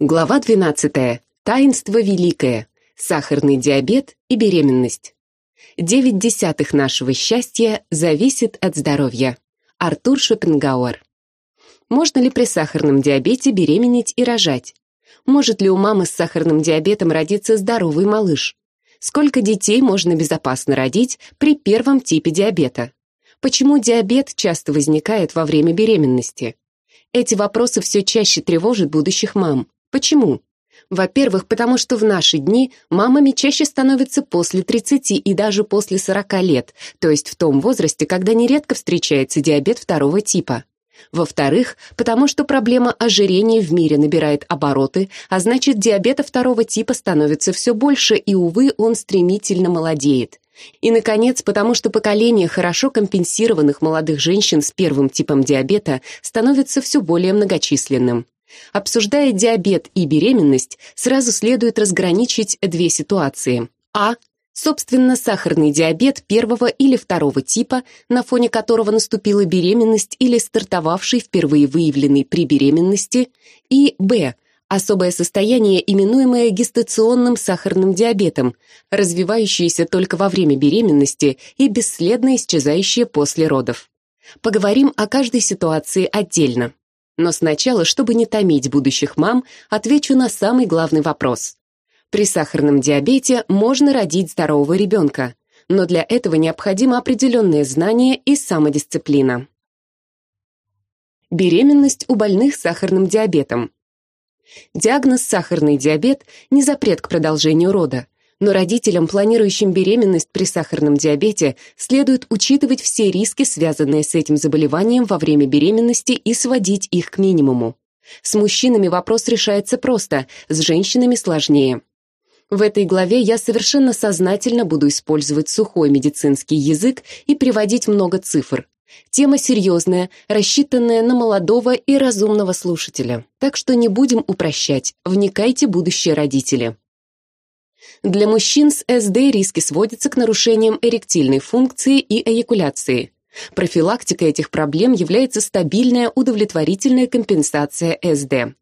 Глава 12. Таинство великое. Сахарный диабет и беременность. Девять десятых нашего счастья зависит от здоровья. Артур Шопенгауэр. Можно ли при сахарном диабете беременеть и рожать? Может ли у мамы с сахарным диабетом родиться здоровый малыш? Сколько детей можно безопасно родить при первом типе диабета? Почему диабет часто возникает во время беременности? Эти вопросы все чаще тревожат будущих мам. Почему? Во-первых, потому что в наши дни мамами чаще становятся после 30 и даже после 40 лет, то есть в том возрасте, когда нередко встречается диабет второго типа. Во-вторых, потому что проблема ожирения в мире набирает обороты, а значит диабета второго типа становится все больше, и, увы, он стремительно молодеет. И, наконец, потому что поколение хорошо компенсированных молодых женщин с первым типом диабета становится все более многочисленным. Обсуждая диабет и беременность, сразу следует разграничить две ситуации. А. Собственно, сахарный диабет первого или второго типа, на фоне которого наступила беременность или стартовавший впервые выявленный при беременности. И Б. Особое состояние, именуемое гестационным сахарным диабетом, развивающееся только во время беременности и бесследно исчезающее после родов. Поговорим о каждой ситуации отдельно. Но сначала, чтобы не томить будущих мам, отвечу на самый главный вопрос. При сахарном диабете можно родить здорового ребенка, но для этого необходимо определенные знания и самодисциплина. Беременность у больных с сахарным диабетом. Диагноз сахарный диабет не запрет к продолжению рода, но родителям, планирующим беременность при сахарном диабете, следует учитывать все риски, связанные с этим заболеванием во время беременности и сводить их к минимуму. С мужчинами вопрос решается просто, с женщинами сложнее. В этой главе я совершенно сознательно буду использовать сухой медицинский язык и приводить много цифр. Тема серьезная, рассчитанная на молодого и разумного слушателя. Так что не будем упрощать, вникайте, будущие родители. Для мужчин с СД риски сводятся к нарушениям эректильной функции и эякуляции. Профилактикой этих проблем является стабильная удовлетворительная компенсация СД.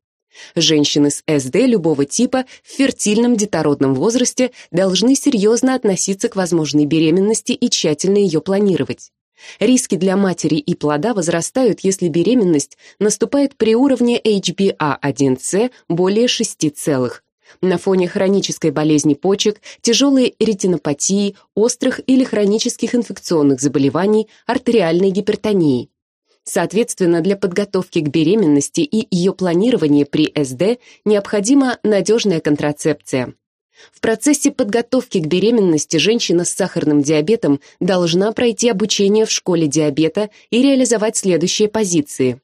Женщины с СД любого типа в фертильном детородном возрасте должны серьезно относиться к возможной беременности и тщательно ее планировать. Риски для матери и плода возрастают, если беременность наступает при уровне HbA1c более 6 целых, на фоне хронической болезни почек, тяжелой ретинопатии, острых или хронических инфекционных заболеваний, артериальной гипертонии. Соответственно, для подготовки к беременности и ее планирования при СД необходима надежная контрацепция. В процессе подготовки к беременности женщина с сахарным диабетом должна пройти обучение в школе диабета и реализовать следующие позиции.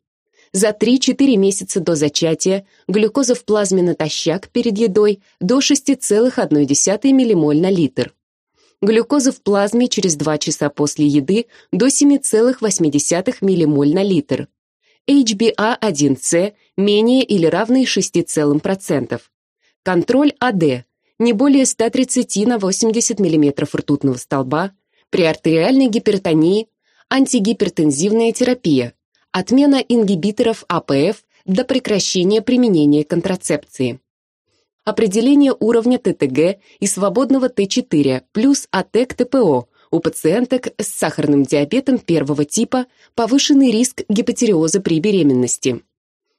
За 3-4 месяца до зачатия глюкоза в плазме натощак перед едой до 6,1 ммоль на литр. Глюкоза в плазме через 2 часа после еды до 7,8 ммоль на литр. HbA1c менее или равный 6%. Контроль АД не более 130 на 80 мм ртутного столба, при артериальной гипертонии антигипертензивная терапия, отмена ингибиторов АПФ до прекращения применения контрацепции. Определение уровня ТТГ и свободного Т4 плюс АТЭК ТПО у пациенток с сахарным диабетом первого типа, повышенный риск гипотериоза при беременности.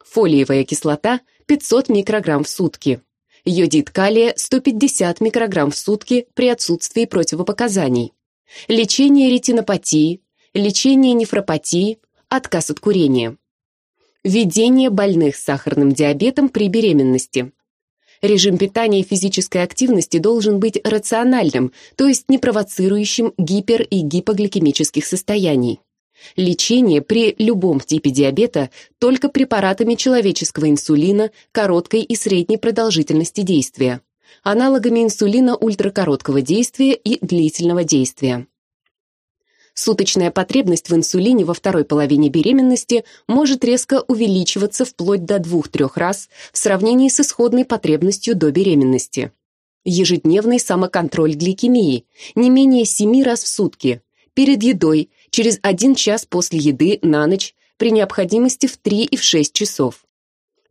Фолиевая кислота 500 микрограмм в сутки. Йодид калия 150 микрограмм в сутки при отсутствии противопоказаний. Лечение ретинопатии, лечение нефропатии, отказ от курения. Введение больных с сахарным диабетом при беременности. Режим питания и физической активности должен быть рациональным, то есть не провоцирующим гипер- и гипогликемических состояний. Лечение при любом типе диабета только препаратами человеческого инсулина короткой и средней продолжительности действия, аналогами инсулина ультракороткого действия и длительного действия. Суточная потребность в инсулине во второй половине беременности может резко увеличиваться вплоть до 2-3 раз в сравнении с исходной потребностью до беременности. Ежедневный самоконтроль гликемии не менее 7 раз в сутки, перед едой, через 1 час после еды на ночь, при необходимости в 3 и в 6 часов.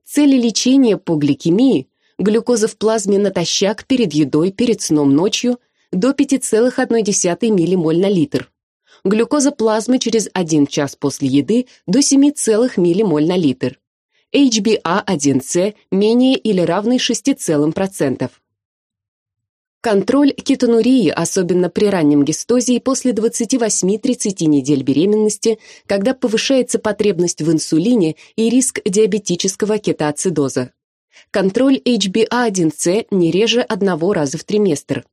Цели лечения по гликемии – глюкоза в плазме натощак перед едой, перед сном ночью до 5,1 ммоль на литр. Глюкоза плазмы через 1 час после еды до 7,0 ммоль на литр. HbA1c менее или равный 6,%. Контроль кетонурии, особенно при раннем гистозии после 28-30 недель беременности, когда повышается потребность в инсулине и риск диабетического кетоацидоза. Контроль HbA1c не реже одного раза в триместр.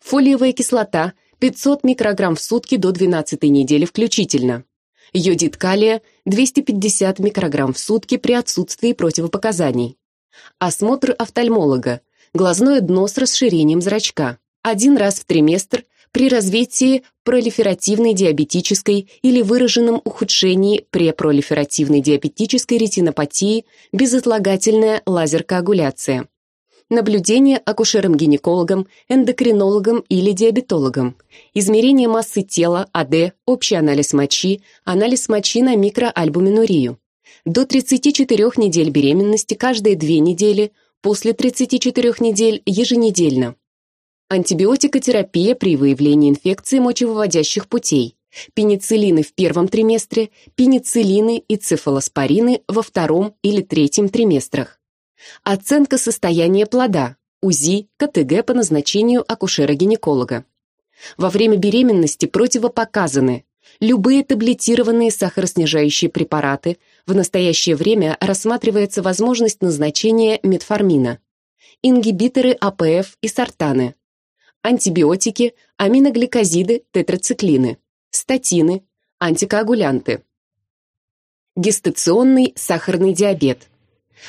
Фолиевая кислота 500 микрограмм в сутки до 12 недели включительно. Йодид калия 250 микрограмм в сутки при отсутствии противопоказаний. Осмотр офтальмолога глазное дно с расширением зрачка. Один раз в триместр при развитии пролиферативной диабетической или выраженном ухудшении препролиферативной диабетической ретинопатии безотлагательная лазеркоагуляция. Наблюдение акушером-гинекологом, эндокринологом или диабетологом. Измерение массы тела, АД, общий анализ мочи, анализ мочи на микроальбуминурию. До 34 недель беременности каждые 2 недели – после 34 недель еженедельно. Антибиотикотерапия при выявлении инфекции мочевыводящих путей. Пенициллины в первом триместре, пенициллины и цефалоспорины во втором или третьем триместрах. Оценка состояния плода, УЗИ, КТГ по назначению акушера-гинеколога. Во время беременности противопоказаны любые таблетированные сахароснижающие препараты, в настоящее время рассматривается возможность назначения метформина, ингибиторы АПФ и сортаны, антибиотики, аминогликозиды, тетрациклины, статины, антикоагулянты. Гестационный сахарный диабет.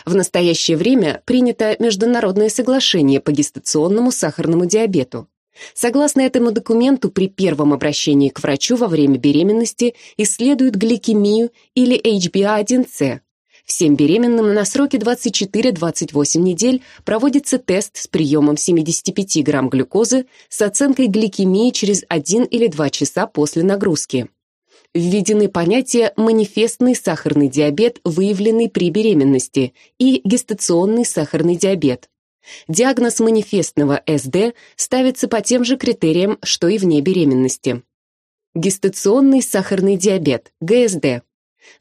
В настоящее время принято международное соглашение по гестационному сахарному диабету. Согласно этому документу, при первом обращении к врачу во время беременности исследуют гликемию или HbA1c. Всем беременным на сроке 24-28 недель проводится тест с приемом 75 грамм глюкозы с оценкой гликемии через 1 или 2 часа после нагрузки. Введены понятия «манифестный сахарный диабет, выявленный при беременности» и «гестационный сахарный диабет», Диагноз манифестного СД ставится по тем же критериям, что и вне беременности. Гестационный сахарный диабет, ГСД.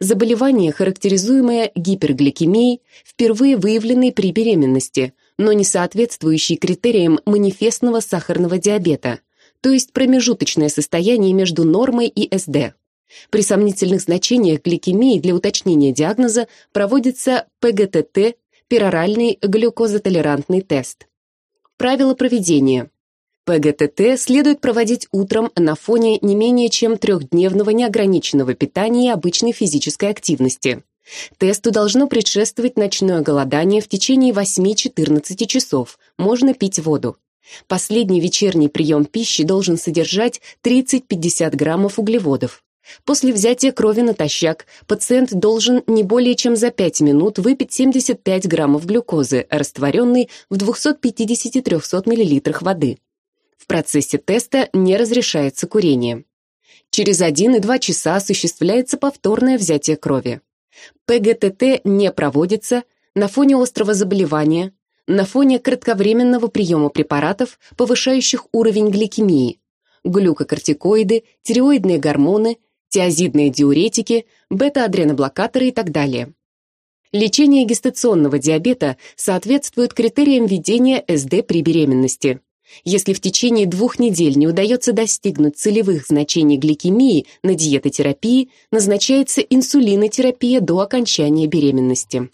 Заболевание, характеризуемое гипергликемией, впервые выявленное при беременности, но не соответствующий критериям манифестного сахарного диабета, то есть промежуточное состояние между нормой и СД. При сомнительных значениях гликемии для уточнения диагноза проводится ПГТТ пероральный глюкозотолерантный тест. Правила проведения. ПГТТ следует проводить утром на фоне не менее чем трехдневного неограниченного питания и обычной физической активности. Тесту должно предшествовать ночное голодание в течение 8-14 часов, можно пить воду. Последний вечерний прием пищи должен содержать 30-50 граммов углеводов. После взятия крови натощак пациент должен не более чем за 5 минут выпить 75 граммов глюкозы, растворенной в 250-300 мл воды. В процессе теста не разрешается курение. Через 1 и 2 часа осуществляется повторное взятие крови. ПГТТ не проводится на фоне острого заболевания, на фоне кратковременного приема препаратов, повышающих уровень гликемии, глюкокортикоиды, тиреоидные гормоны, тиазидные диуретики, бета-адреноблокаторы и так далее. Лечение гестационного диабета соответствует критериям ведения СД при беременности. Если в течение двух недель не удается достигнуть целевых значений гликемии на диетотерапии, назначается инсулинотерапия до окончания беременности.